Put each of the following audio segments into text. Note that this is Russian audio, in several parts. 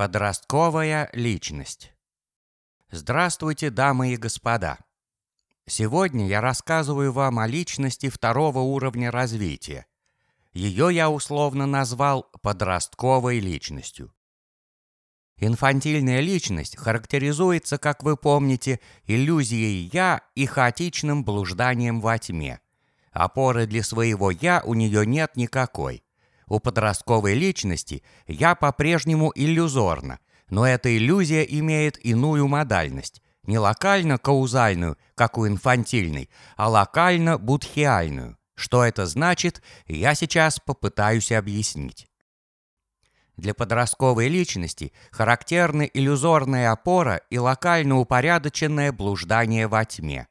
Подростковая личность. Здравствуйте, дамы и господа. Сегодня я рассказываю вам о личности второго уровня развития. Ее я условно назвал подростковой личностью. Инфантильная личность характеризуется, как вы помните, иллюзией «я» и хаотичным блужданием во тьме. Опоры для своего «я» у нее нет никакой – у подростковой личности я по-прежнему иллюзорна, но эта иллюзия имеет иную модальность, не локально-каузальную, как у инфантильной, а локально-будхиальную. Что это значит, я сейчас попытаюсь объяснить. Для подростковой личности характерны иллюзорная опора и локально упорядоченное блуждание во тьме.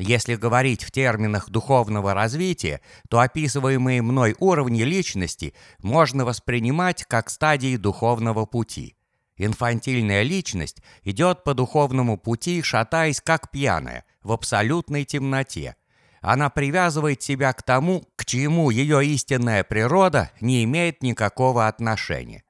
Если говорить в терминах духовного развития, то описываемые мной уровни личности можно воспринимать как стадии духовного пути. Инфантильная личность идет по духовному пути, шатаясь как пьяная, в абсолютной темноте. Она привязывает себя к тому, к чему ее истинная природа не имеет никакого отношения.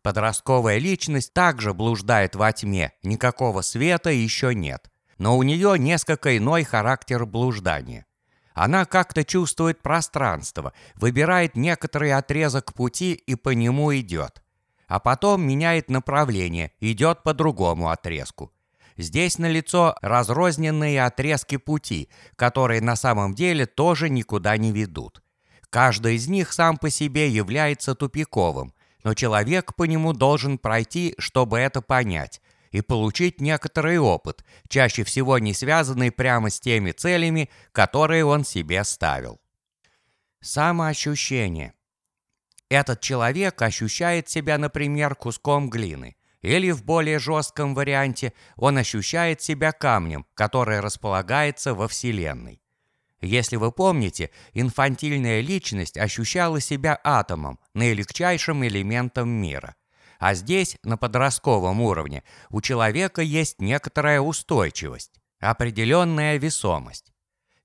Подростковая личность также блуждает во тьме, никакого света еще нет – но у нее несколько иной характер блуждания. Она как-то чувствует пространство, выбирает некоторый отрезок пути и по нему идет. А потом меняет направление, идет по другому отрезку. Здесь налицо разрозненные отрезки пути, которые на самом деле тоже никуда не ведут. Каждый из них сам по себе является тупиковым, но человек по нему должен пройти, чтобы это понять, и получить некоторый опыт, чаще всего не связанный прямо с теми целями, которые он себе ставил. Самоощущение. Этот человек ощущает себя, например, куском глины, или в более жестком варианте он ощущает себя камнем, который располагается во Вселенной. Если вы помните, инфантильная личность ощущала себя атомом, наилегчайшим элементом мира. А здесь, на подростковом уровне, у человека есть некоторая устойчивость, определенная весомость.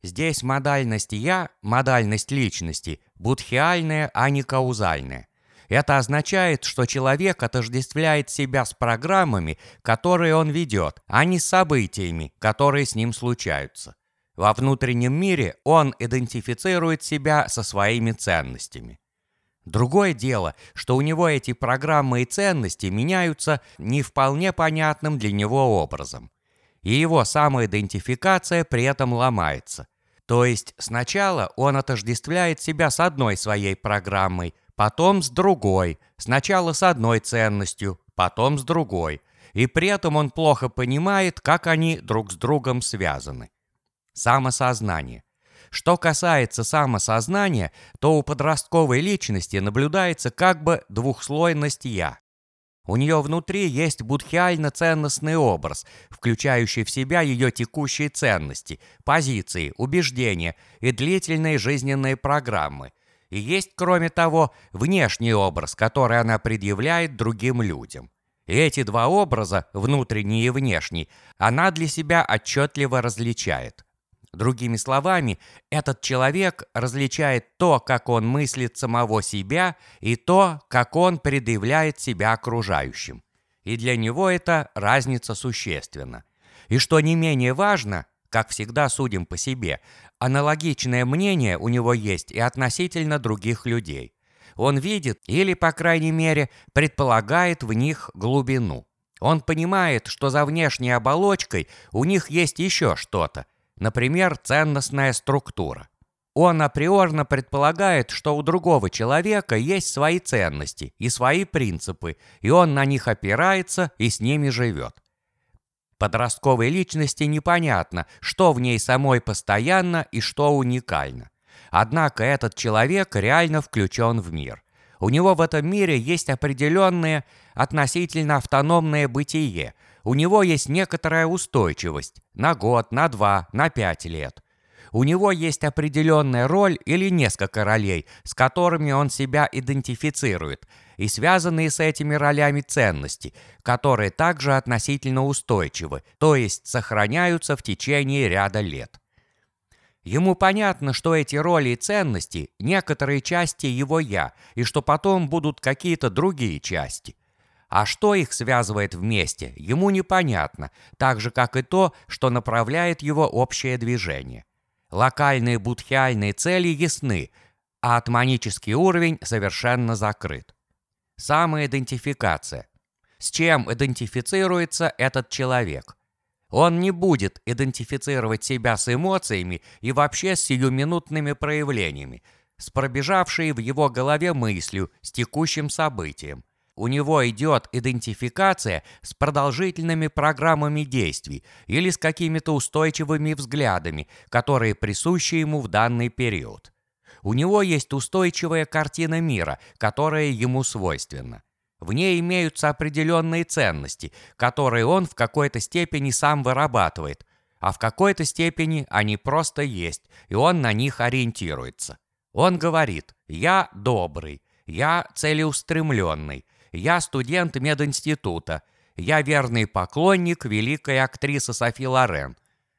Здесь модальность «я», модальность личности, будхиальная, а не каузальная. Это означает, что человек отождествляет себя с программами, которые он ведет, а не с событиями, которые с ним случаются. Во внутреннем мире он идентифицирует себя со своими ценностями. Другое дело, что у него эти программы и ценности меняются не вполне понятным для него образом. И его самоидентификация при этом ломается. То есть сначала он отождествляет себя с одной своей программой, потом с другой, сначала с одной ценностью, потом с другой. И при этом он плохо понимает, как они друг с другом связаны. Самосознание – что касается самосознания, то у подростковой личности наблюдается как бы двухслойность «я». У нее внутри есть будхиально-ценностный образ, включающий в себя ее текущие ценности, позиции, убеждения и длительные жизненные программы. И есть, кроме того, внешний образ, который она предъявляет другим людям. И эти два образа, внутренний и внешний, она для себя отчетливо различает. Другими словами, этот человек различает то, как он мыслит самого себя, и то, как он предъявляет себя окружающим. И для него эта разница существенна. И что не менее важно, как всегда судим по себе, аналогичное мнение у него есть и относительно других людей. Он видит или, по крайней мере, предполагает в них глубину. Он понимает, что за внешней оболочкой у них есть еще что-то, Например, ценностная структура. Он априорно предполагает, что у другого человека есть свои ценности и свои принципы, и он на них опирается и с ними живет. Подростковой личности непонятно, что в ней самой постоянно и что уникально. Однако этот человек реально включен в мир. У него в этом мире есть определенное относительно автономное бытие, у него есть некоторая устойчивость на год, на два, на пять лет. У него есть определенная роль или несколько ролей, с которыми он себя идентифицирует, и связанные с этими ролями ценности, которые также относительно устойчивы, то есть сохраняются в течение ряда лет. Ему понятно, что эти роли и ценности – некоторые части его «я», и что потом будут какие-то другие части. А что их связывает вместе, ему непонятно, так же, как и то, что направляет его общее движение. Локальные будхиальные цели ясны, а атманический уровень совершенно закрыт. Самоидентификация. С чем идентифицируется этот человек? Он не будет идентифицировать себя с эмоциями и вообще с сиюминутными проявлениями, с пробежавшей в его голове мыслью, с текущим событием. У него идет идентификация с продолжительными программами действий или с какими-то устойчивыми взглядами, которые присущи ему в данный период. У него есть устойчивая картина мира, которая ему свойственна. В ней имеются определенные ценности, которые он в какой-то степени сам вырабатывает, а в какой-то степени они просто есть, и он на них ориентируется. Он говорит «я добрый», «я целеустремленный», «я студент мединститута», «я верный поклонник великой актрисы Софи Лорен».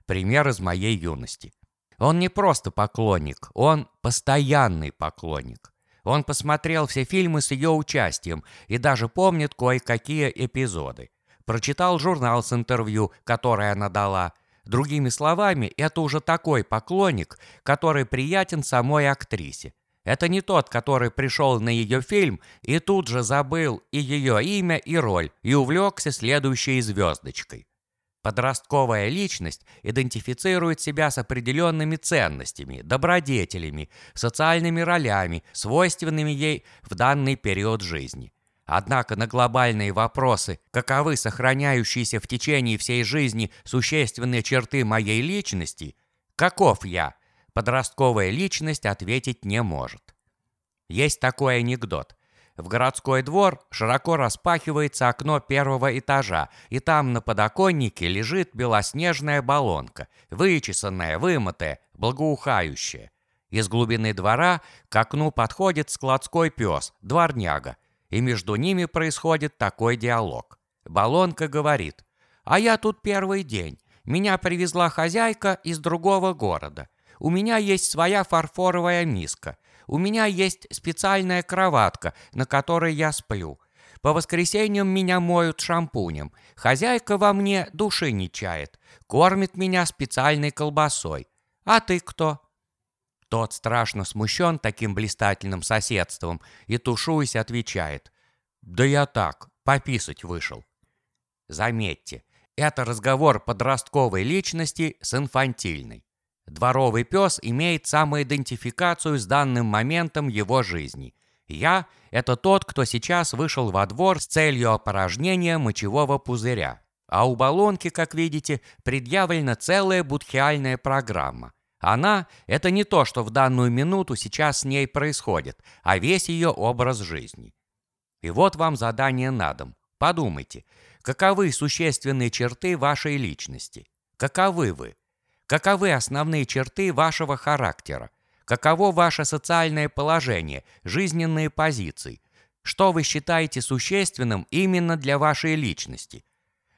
Пример из моей юности. Он не просто поклонник, он постоянный поклонник. Он посмотрел все фильмы с ее участием и даже помнит кое-какие эпизоды. Прочитал журнал с интервью, которое она дала – Другими словами, это уже такой поклонник, который приятен самой актрисе. Это не тот, который пришел на ее фильм и тут же забыл и ее имя, и роль, и увлекся следующей звездочкой. Подростковая личность идентифицирует себя с определенными ценностями, добродетелями, социальными ролями, свойственными ей в данный период жизни. Однако на глобальные вопросы, каковы сохраняющиеся в течение всей жизни существенные черты моей личности, каков я, подростковая личность ответить не может. Есть такой анекдот. В городской двор широко распахивается окно первого этажа, и там на подоконнике лежит белоснежная баллонка, вычесанная, вымытая, благоухающая. Из глубины двора к окну подходит складской пес, дворняга, и между ними происходит такой диалог. Балонка говорит, «А я тут первый день. Меня привезла хозяйка из другого города. У меня есть своя фарфоровая миска. У меня есть специальная кроватка, на которой я сплю. По воскресеньям меня моют шампунем. Хозяйка во мне души не чает. Кормит меня специальной колбасой. А ты кто?» Тот страшно смущен таким блистательным соседством и, тушуясь, отвечает. «Да я так, пописать вышел». Заметьте, это разговор подростковой личности с инфантильной. Дворовый пес имеет самоидентификацию с данным моментом его жизни. Я – это тот, кто сейчас вышел во двор с целью опорожнения мочевого пузыря. А у баллонки, как видите, предъявлена целая будхиальная программа – она – это не то, что в данную минуту сейчас с ней происходит, а весь ее образ жизни. И вот вам задание на дом. Подумайте, каковы существенные черты вашей личности? Каковы вы? Каковы основные черты вашего характера? Каково ваше социальное положение, жизненные позиции? Что вы считаете существенным именно для вашей личности?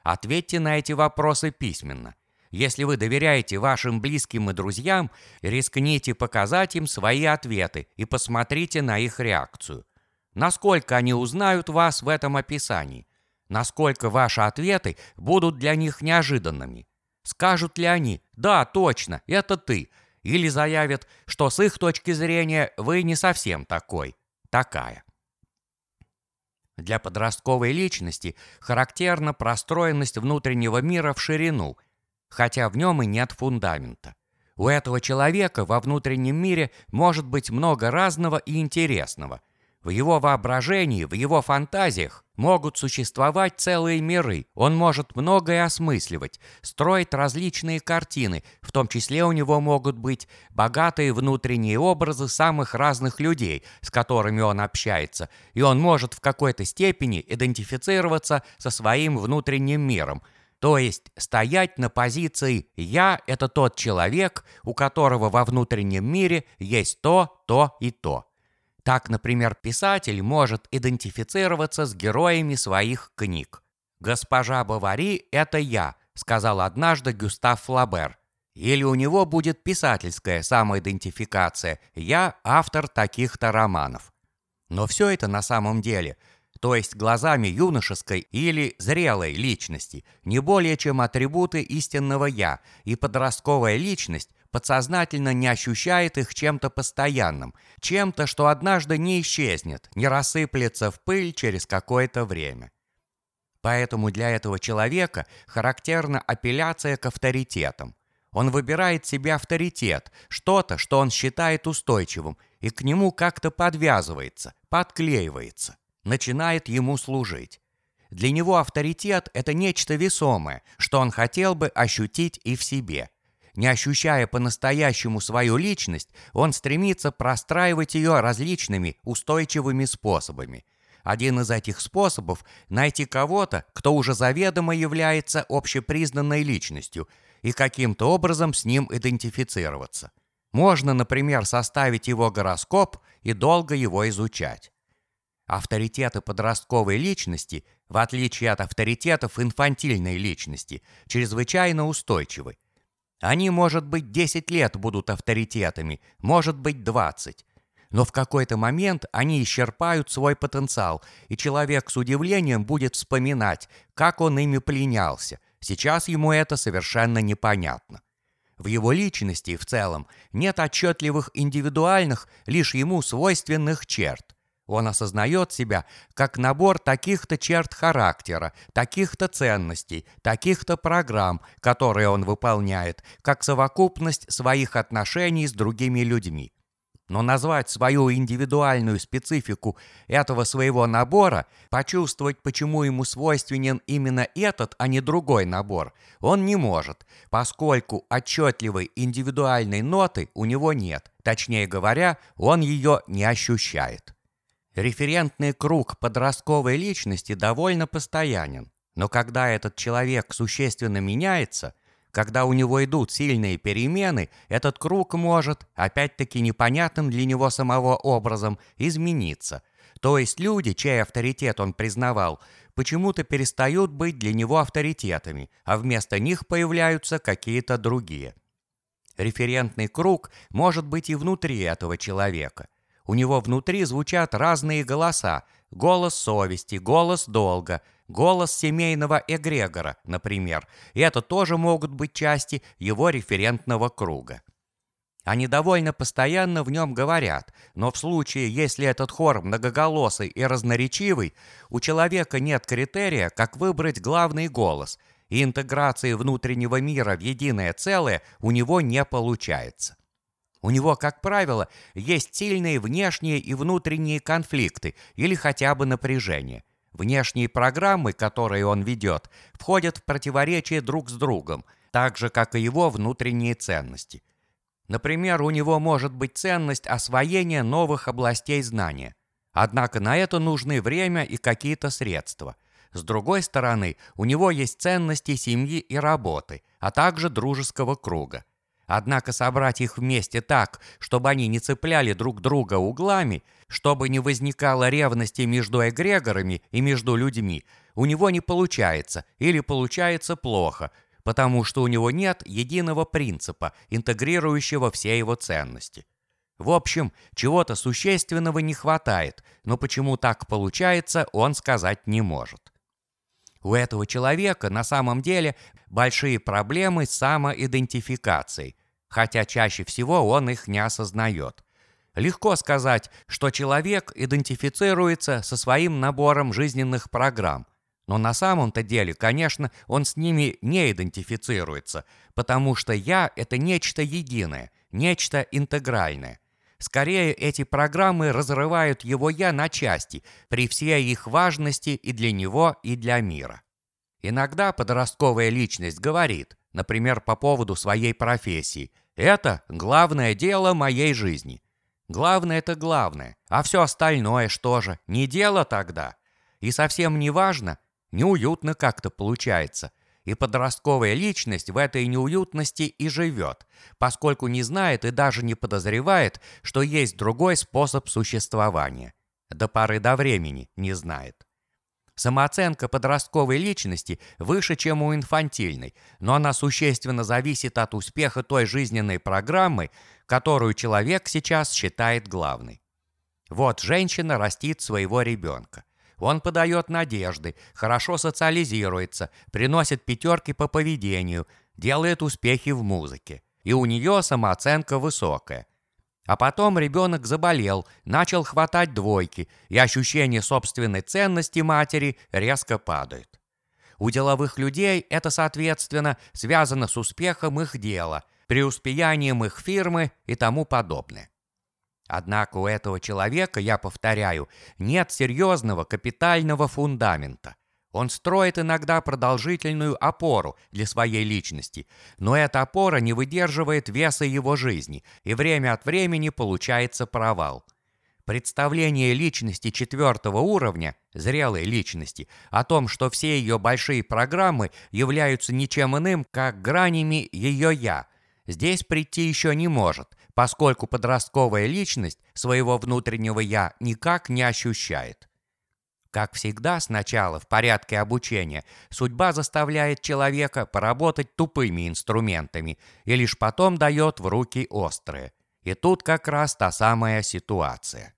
Ответьте на эти вопросы письменно – если вы доверяете вашим близким и друзьям, рискните показать им свои ответы и посмотрите на их реакцию. Насколько они узнают вас в этом описании? Насколько ваши ответы будут для них неожиданными? Скажут ли они «Да, точно, это ты», или заявят, что с их точки зрения вы не совсем такой, такая. Для подростковой личности характерна простроенность внутреннего мира в ширину – хотя в нем и нет фундамента. У этого человека во внутреннем мире может быть много разного и интересного. В его воображении, в его фантазиях могут существовать целые миры. Он может многое осмысливать, строить различные картины, в том числе у него могут быть богатые внутренние образы самых разных людей, с которыми он общается, и он может в какой-то степени идентифицироваться со своим внутренним миром – то есть стоять на позиции «я» — это тот человек, у которого во внутреннем мире есть то, то и то. Так, например, писатель может идентифицироваться с героями своих книг. «Госпожа Бавари — это я», — сказал однажды Гюстав Флабер. Или у него будет писательская самоидентификация «я автор таких-то романов». Но все это на самом деле то есть глазами юношеской или зрелой личности, не более чем атрибуты истинного «я», и подростковая личность подсознательно не ощущает их чем-то постоянным, чем-то, что однажды не исчезнет, не рассыплется в пыль через какое-то время. Поэтому для этого человека характерна апелляция к авторитетам. Он выбирает себе авторитет, что-то, что он считает устойчивым, и к нему как-то подвязывается, подклеивается, начинает ему служить. Для него авторитет – это нечто весомое, что он хотел бы ощутить и в себе – не ощущая по-настоящему свою личность, он стремится простраивать ее различными устойчивыми способами. Один из этих способов – найти кого-то, кто уже заведомо является общепризнанной личностью, и каким-то образом с ним идентифицироваться. Можно, например, составить его гороскоп и долго его изучать. Авторитеты подростковой личности, в отличие от авторитетов инфантильной личности, чрезвычайно устойчивы. Они, может быть, 10 лет будут авторитетами, может быть, 20. Но в какой-то момент они исчерпают свой потенциал, и человек с удивлением будет вспоминать, как он ими пленялся. Сейчас ему это совершенно непонятно. В его личности в целом нет отчетливых индивидуальных, лишь ему свойственных черт. Он осознает себя как набор таких-то черт характера, таких-то ценностей, таких-то программ, которые он выполняет, как совокупность своих отношений с другими людьми. Но назвать свою индивидуальную специфику этого своего набора, почувствовать, почему ему свойственен именно этот, а не другой набор, он не может, поскольку отчетливой индивидуальной ноты у него нет, точнее говоря, он ее не ощущает. Референтный круг подростковой личности довольно постоянен, но когда этот человек существенно меняется, когда у него идут сильные перемены, этот круг может, опять-таки непонятным для него самого образом, измениться. То есть люди, чей авторитет он признавал, почему-то перестают быть для него авторитетами, а вместо них появляются какие-то другие. Референтный круг может быть и внутри этого человека – у него внутри звучат разные голоса. Голос совести, голос долга, голос семейного эгрегора, например. И это тоже могут быть части его референтного круга. Они довольно постоянно в нем говорят, но в случае, если этот хор многоголосый и разноречивый, у человека нет критерия, как выбрать главный голос, и интеграции внутреннего мира в единое целое у него не получается. У него, как правило, есть сильные внешние и внутренние конфликты или хотя бы напряжение. Внешние программы, которые он ведет, входят в противоречие друг с другом, так же, как и его внутренние ценности. Например, у него может быть ценность освоения новых областей знания. Однако на это нужны время и какие-то средства. С другой стороны, у него есть ценности семьи и работы, а также дружеского круга. Однако собрать их вместе так, чтобы они не цепляли друг друга углами, чтобы не возникало ревности между эгрегорами и между людьми, у него не получается или получается плохо, потому что у него нет единого принципа, интегрирующего все его ценности. В общем, чего-то существенного не хватает, но почему так получается, он сказать не может. У этого человека на самом деле большие проблемы с самоидентификацией, хотя чаще всего он их не осознает. Легко сказать, что человек идентифицируется со своим набором жизненных программ, но на самом-то деле, конечно, он с ними не идентифицируется, потому что «я» — это нечто единое, нечто интегральное. Скорее, эти программы разрывают его «я» на части, при всей их важности и для него, и для мира. Иногда подростковая личность говорит, например, по поводу своей профессии. Это главное дело моей жизни. Главное – это главное, а все остальное что же, не дело тогда? И совсем не важно, неуютно как-то получается. И подростковая личность в этой неуютности и живет, поскольку не знает и даже не подозревает, что есть другой способ существования. До поры до времени не знает. Самооценка подростковой личности выше, чем у инфантильной, но она существенно зависит от успеха той жизненной программы, которую человек сейчас считает главной. Вот женщина растит своего ребенка. Он подает надежды, хорошо социализируется, приносит пятерки по поведению, делает успехи в музыке. И у нее самооценка высокая. А потом ребенок заболел, начал хватать двойки, и ощущение собственной ценности матери резко падает. У деловых людей это, соответственно, связано с успехом их дела, преуспеянием их фирмы и тому подобное. Однако у этого человека, я повторяю, нет серьезного капитального фундамента. Он строит иногда продолжительную опору для своей личности, но эта опора не выдерживает веса его жизни, и время от времени получается провал. Представление личности четвертого уровня, зрелой личности, о том, что все ее большие программы являются ничем иным, как гранями ее «я», здесь прийти еще не может, поскольку подростковая личность своего внутреннего «я» никак не ощущает. Как всегда, сначала в порядке обучения судьба заставляет человека поработать тупыми инструментами и лишь потом дает в руки острые. И тут как раз та самая ситуация.